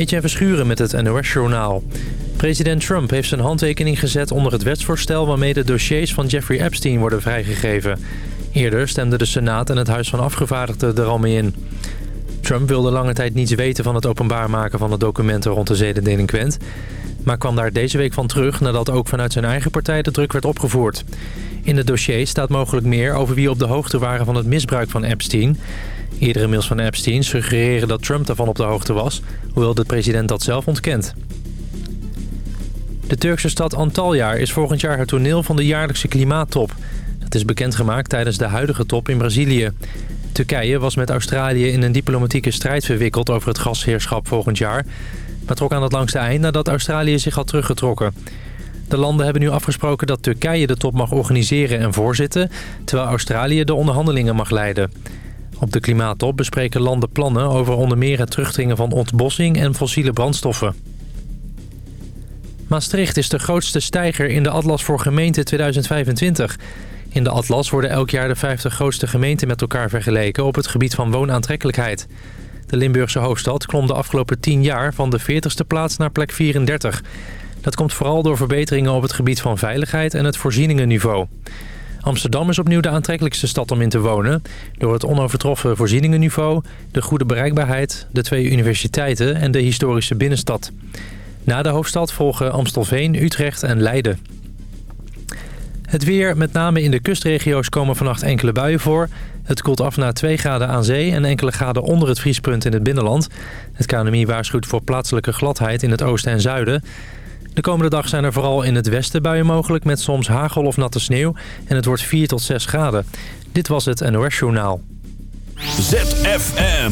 Etienne Verschuren met het NOS-journaal. President Trump heeft zijn handtekening gezet onder het wetsvoorstel... waarmee de dossiers van Jeffrey Epstein worden vrijgegeven. Eerder stemden de Senaat en het Huis van Afgevaardigden er al mee in. Trump wilde lange tijd niets weten van het openbaar maken van de documenten rond de zedendelinquent... maar kwam daar deze week van terug nadat ook vanuit zijn eigen partij de druk werd opgevoerd. In het dossier staat mogelijk meer over wie op de hoogte waren van het misbruik van Epstein... Eerdere mails van Epstein suggereren dat Trump daarvan op de hoogte was... hoewel de president dat zelf ontkent. De Turkse stad Antalya is volgend jaar het toneel van de jaarlijkse klimaattop. Dat is bekendgemaakt tijdens de huidige top in Brazilië. Turkije was met Australië in een diplomatieke strijd verwikkeld over het gasheerschap volgend jaar... maar trok aan het langste eind nadat Australië zich had teruggetrokken. De landen hebben nu afgesproken dat Turkije de top mag organiseren en voorzitten... terwijl Australië de onderhandelingen mag leiden. Op de klimaattop bespreken landen plannen over onder meer het terugdringen van ontbossing en fossiele brandstoffen. Maastricht is de grootste stijger in de Atlas voor gemeenten 2025. In de Atlas worden elk jaar de 50 grootste gemeenten met elkaar vergeleken op het gebied van woonaantrekkelijkheid. De Limburgse hoofdstad klom de afgelopen 10 jaar van de 40ste plaats naar plek 34. Dat komt vooral door verbeteringen op het gebied van veiligheid en het voorzieningenniveau. Amsterdam is opnieuw de aantrekkelijkste stad om in te wonen... door het onovertroffen voorzieningenniveau, de goede bereikbaarheid... de twee universiteiten en de historische binnenstad. Na de hoofdstad volgen Amstelveen, Utrecht en Leiden. Het weer, met name in de kustregio's, komen vannacht enkele buien voor. Het koelt af naar 2 graden aan zee en enkele graden onder het vriespunt in het binnenland. Het KNMI waarschuwt voor plaatselijke gladheid in het oosten en zuiden... De komende dag zijn er vooral in het westen buien mogelijk... met soms hagel of natte sneeuw. En het wordt 4 tot 6 graden. Dit was het NOS Journaal. ZFM.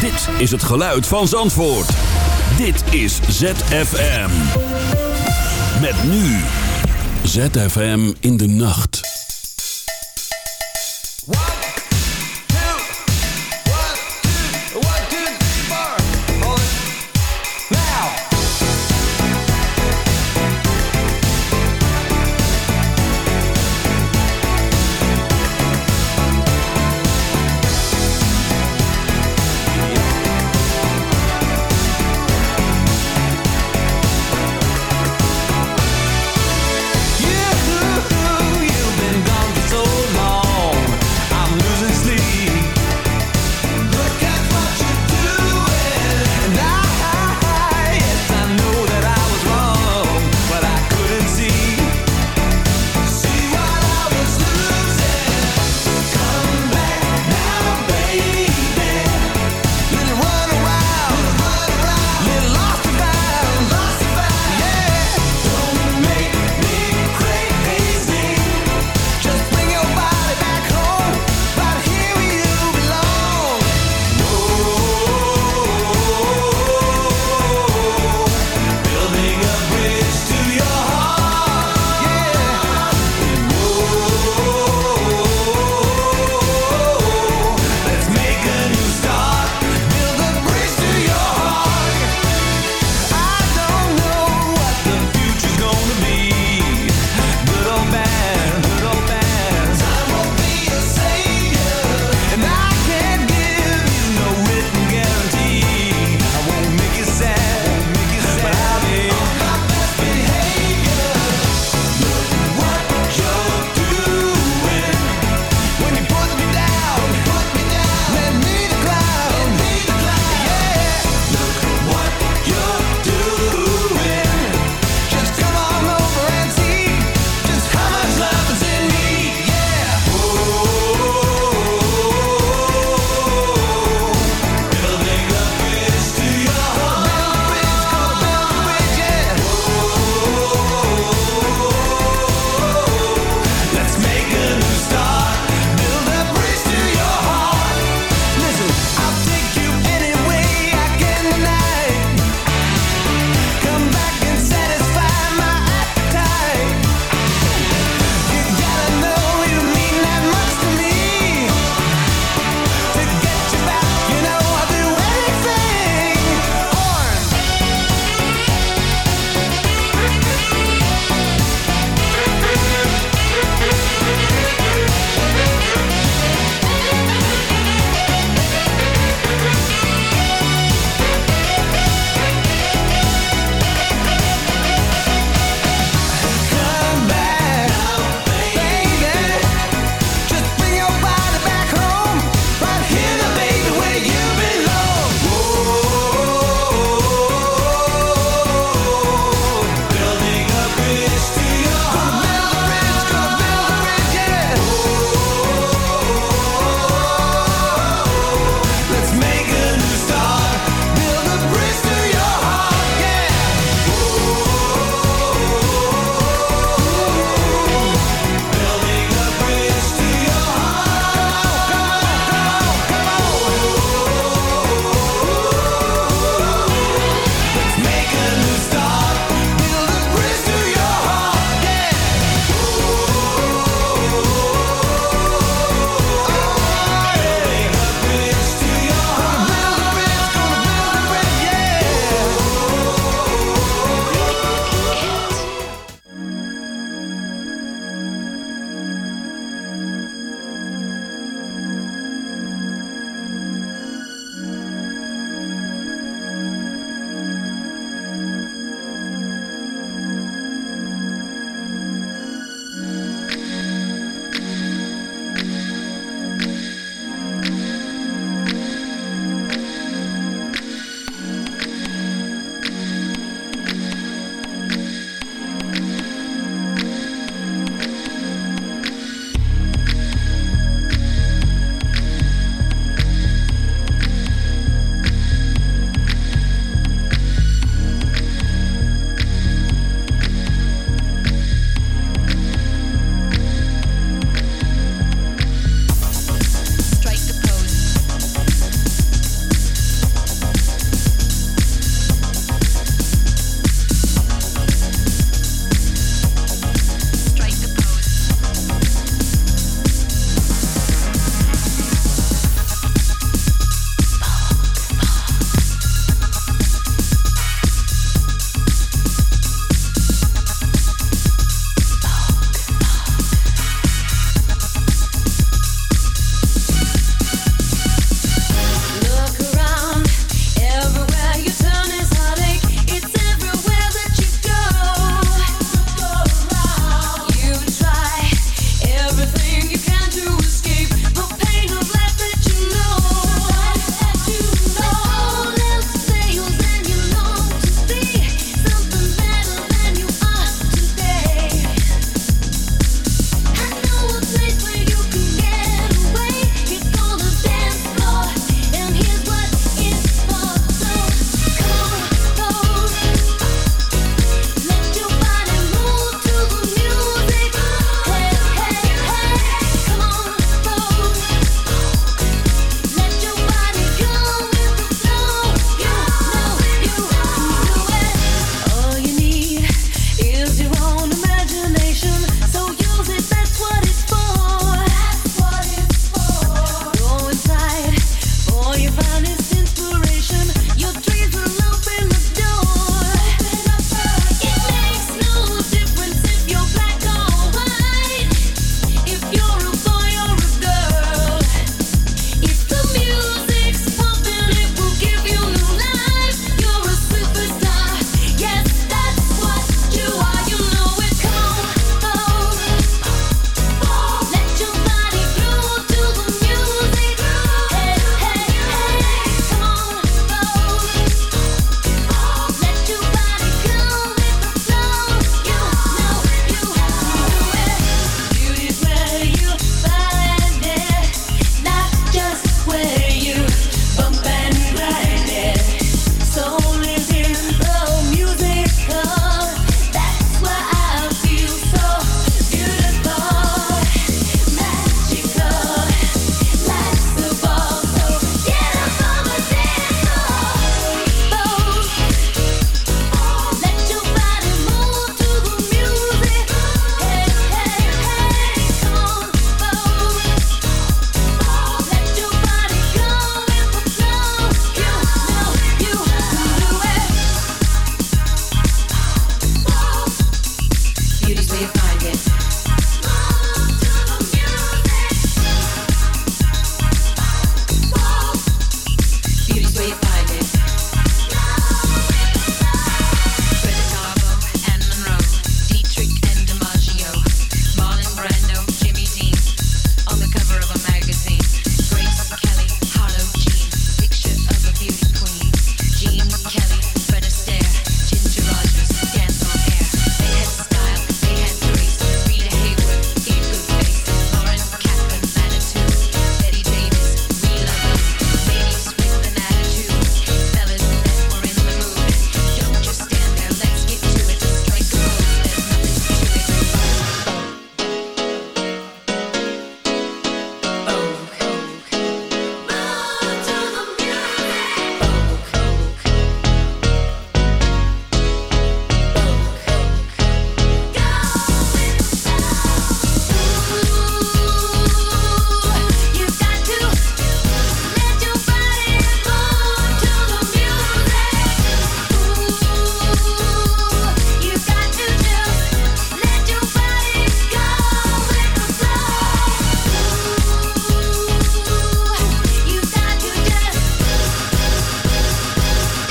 Dit is het geluid van Zandvoort. Dit is ZFM. Met nu. ZFM in de nacht.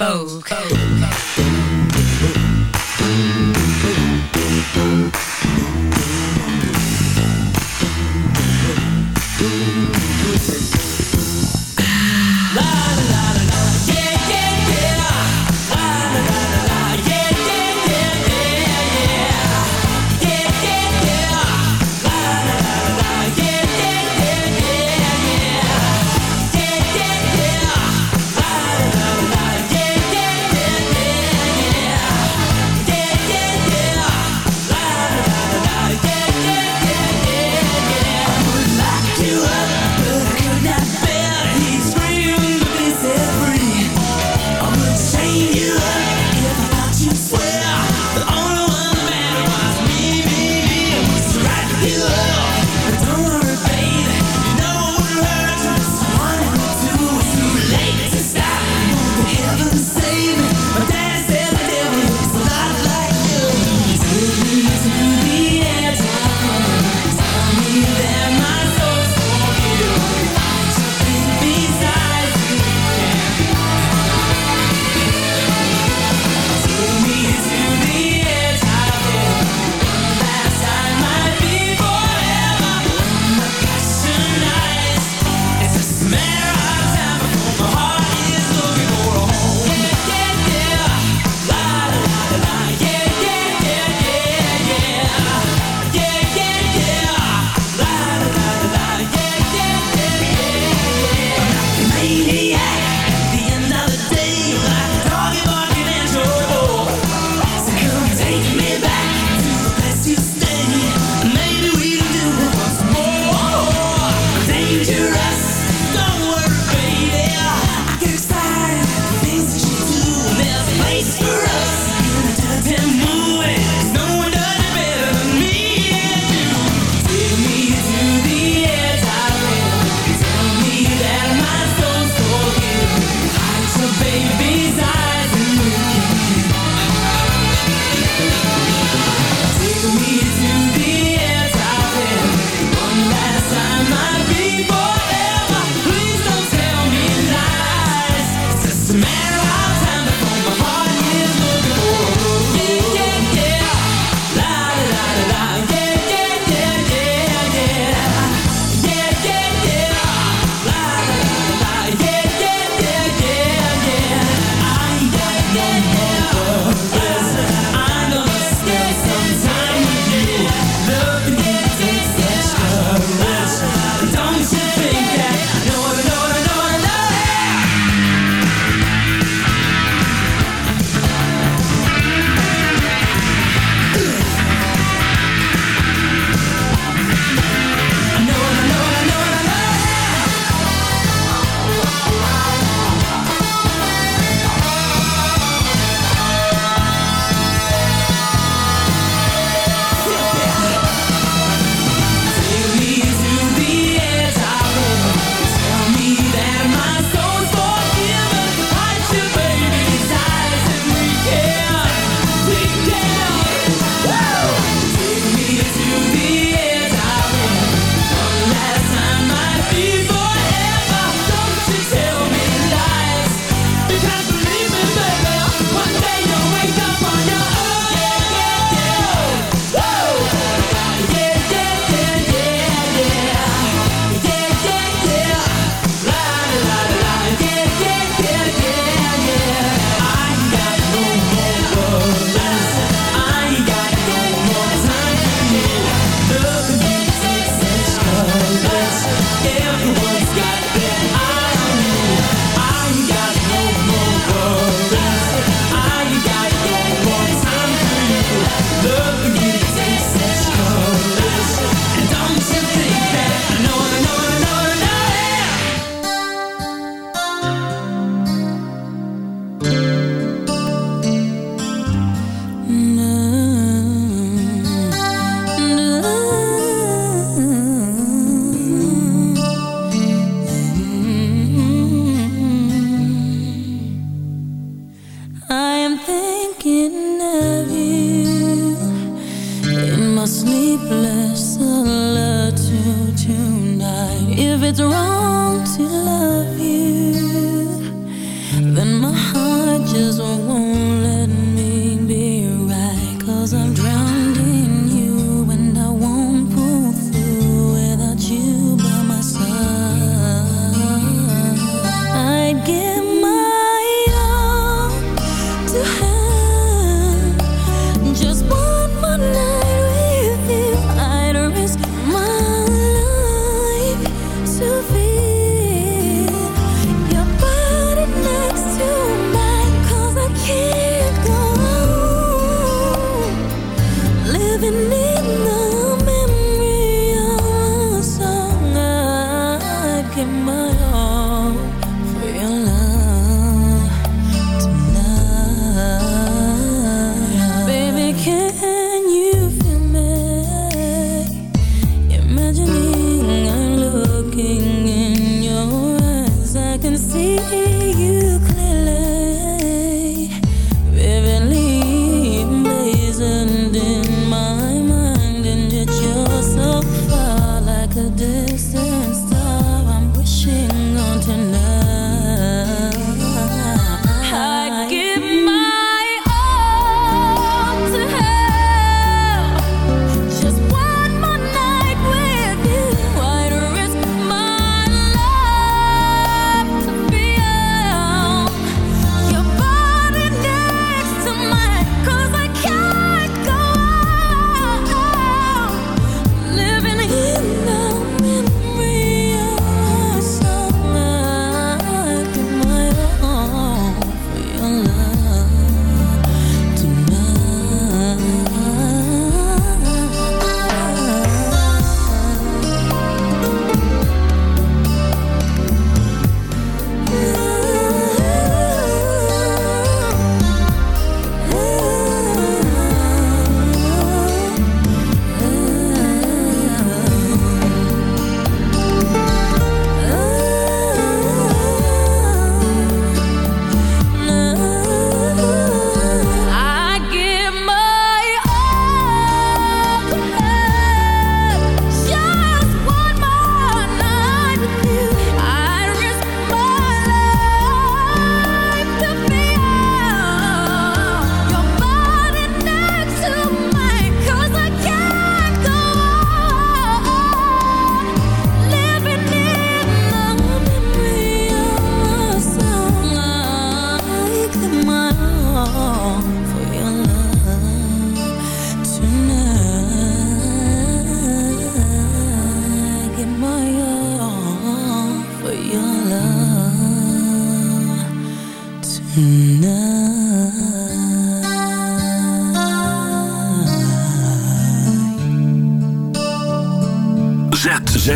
Oh.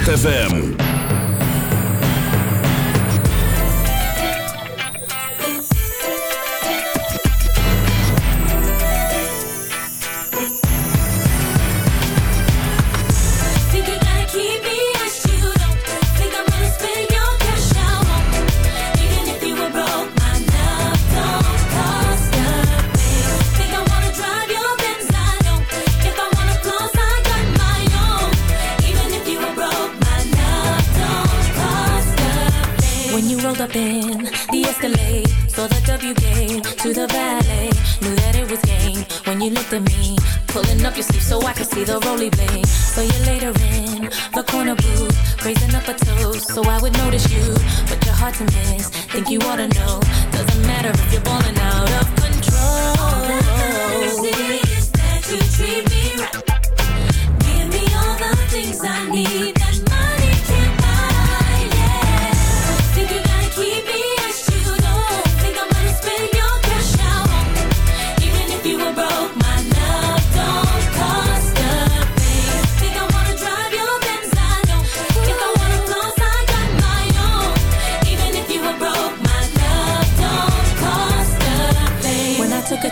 ZFM.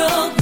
broke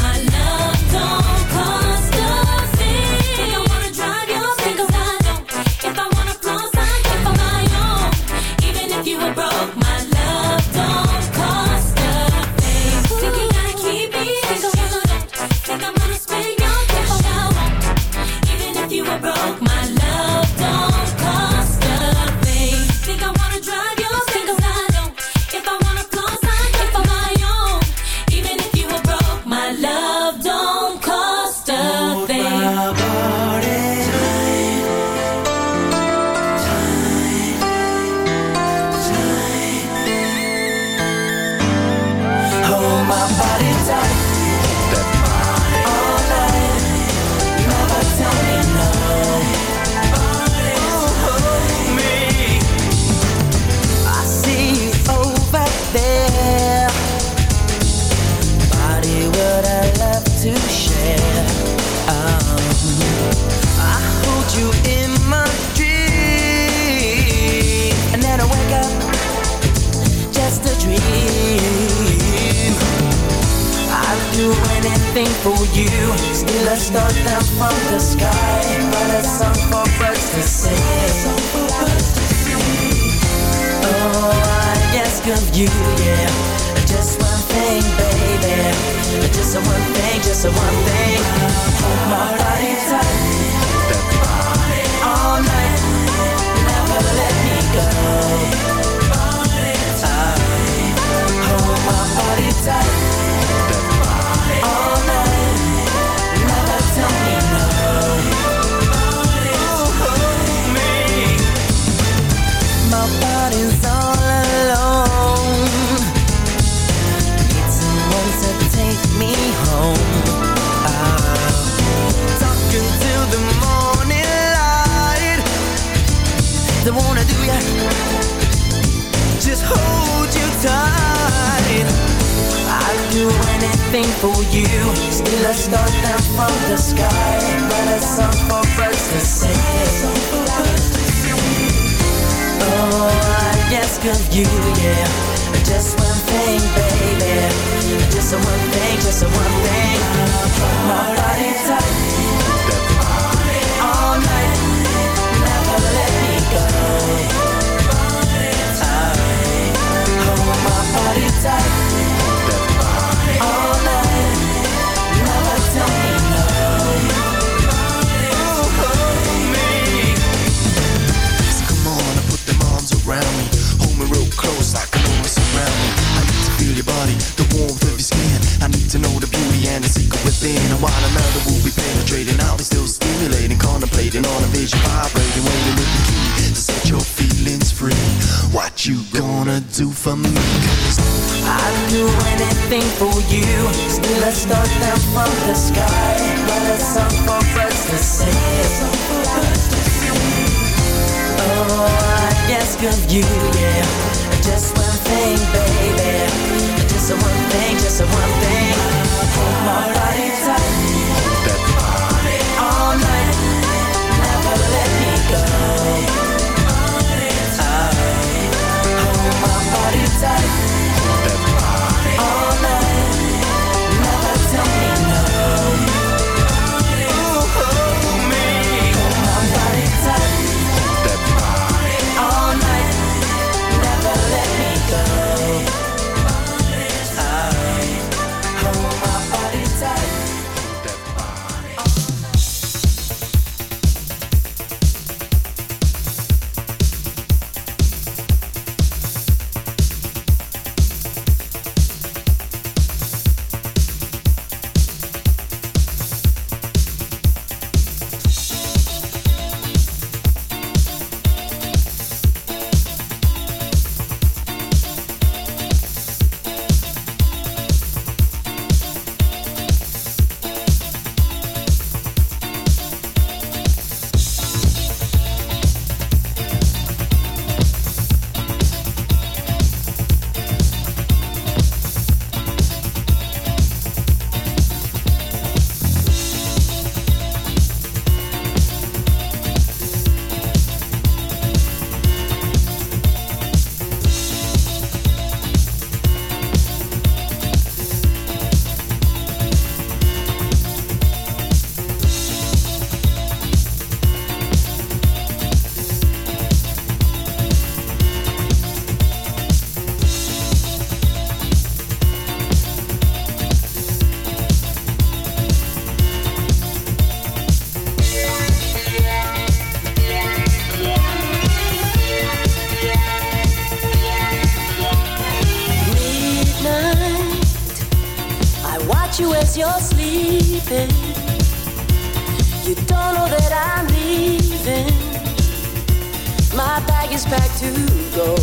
my bag is packed to go.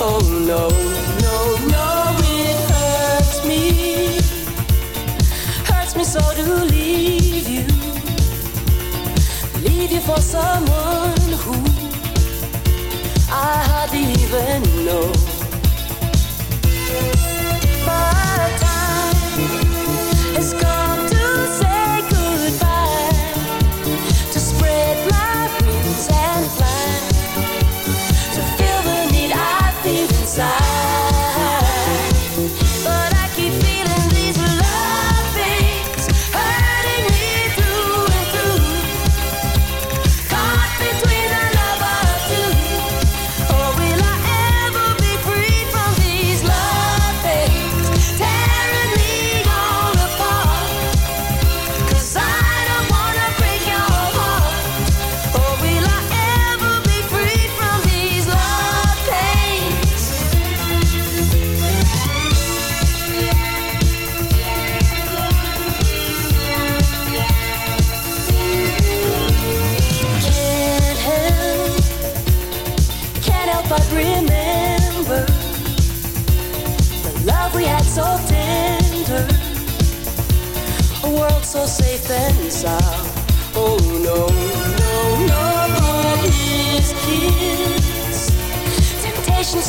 Oh no, no, no, it hurts me. Hurts me so to leave you. Leave you for someone who I hardly even know. My time has gone.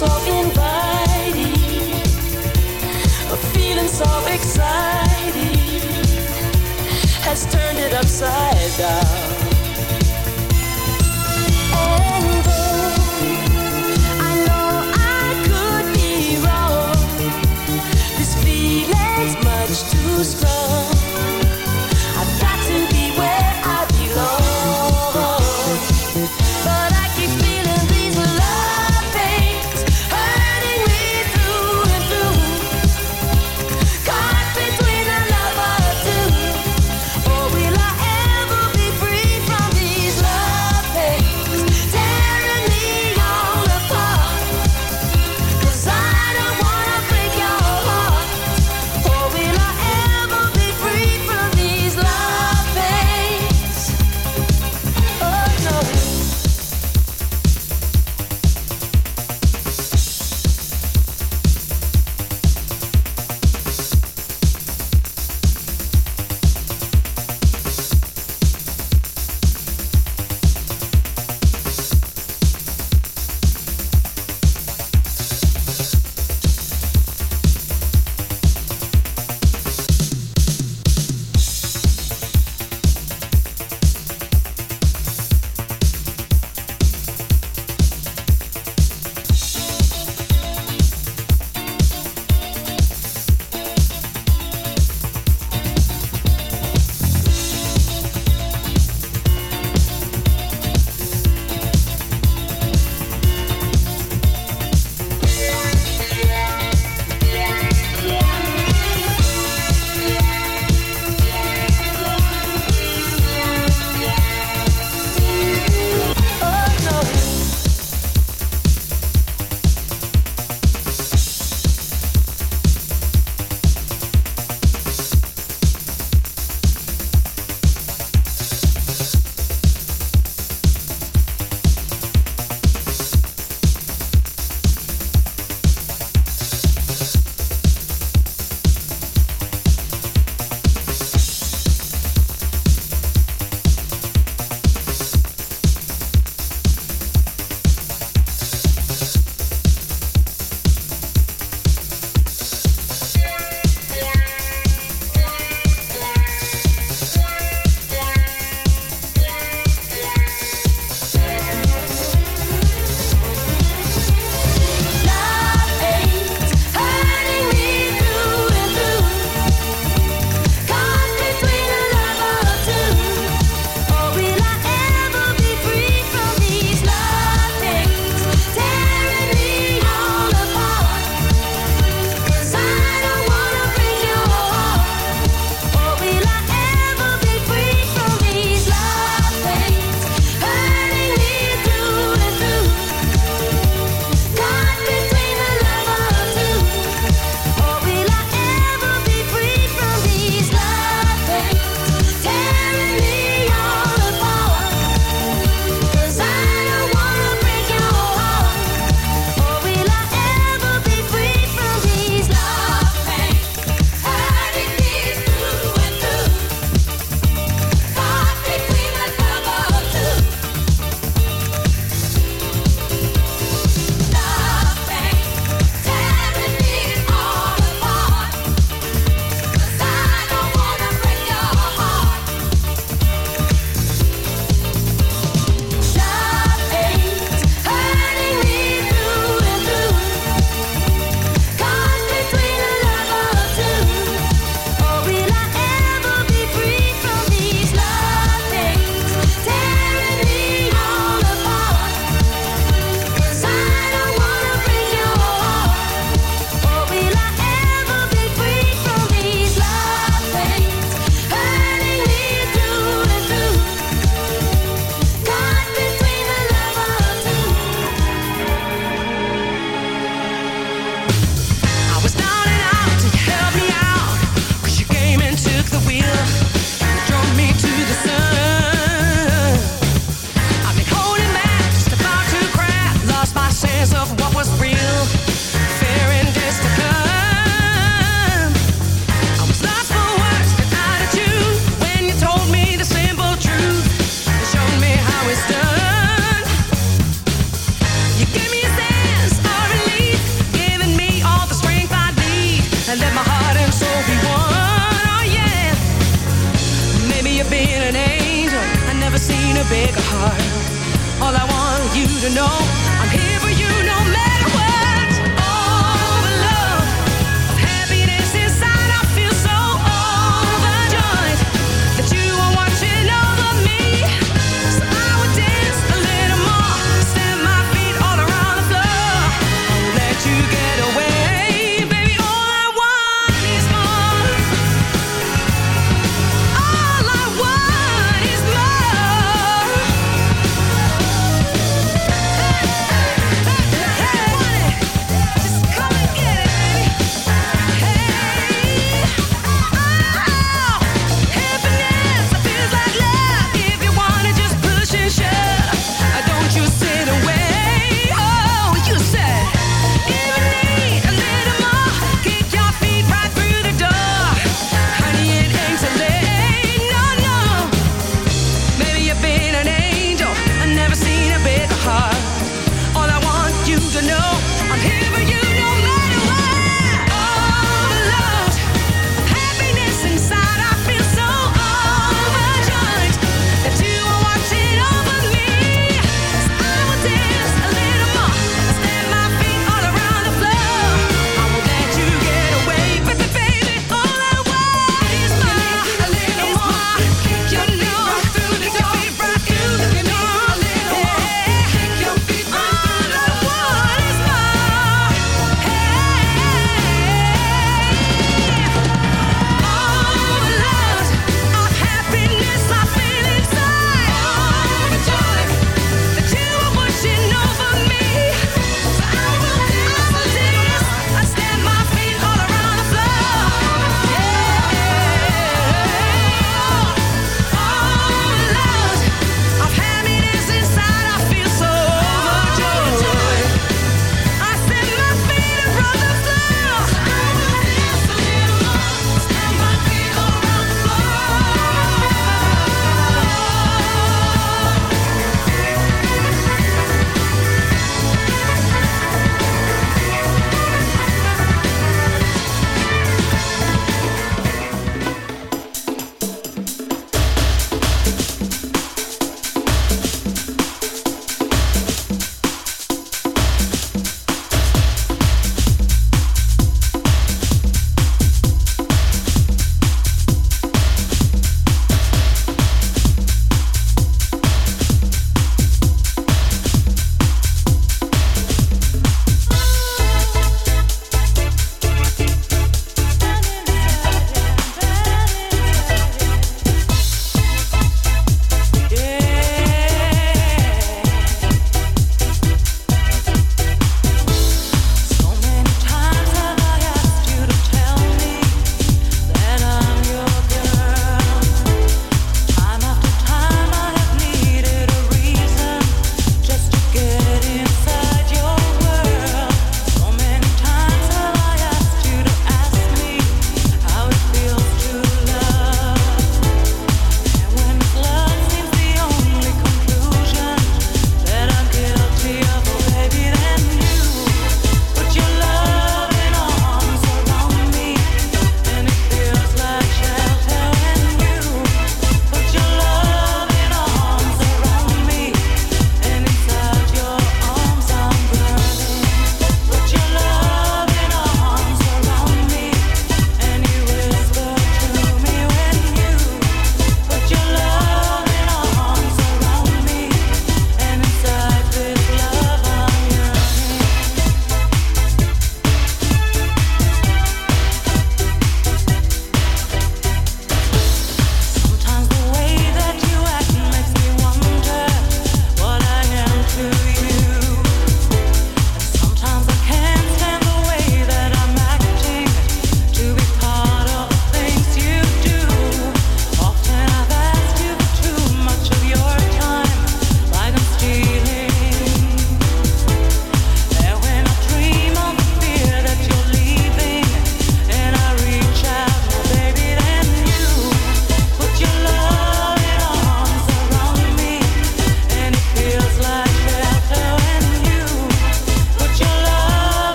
so inviting, a feeling so exciting has turned it upside down. And though I know I could be wrong, this feeling's much too strong.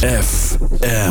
ZFM.